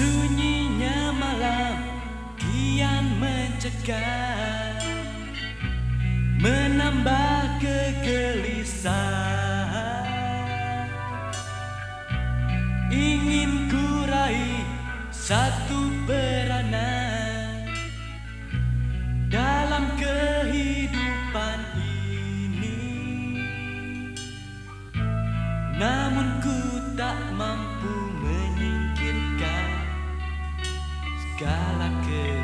Sunyinya malam kian mencegah Menambah kegelisahan. Ingin ku raih satu peranan Dalam kehidupan ini. Namun ku escala que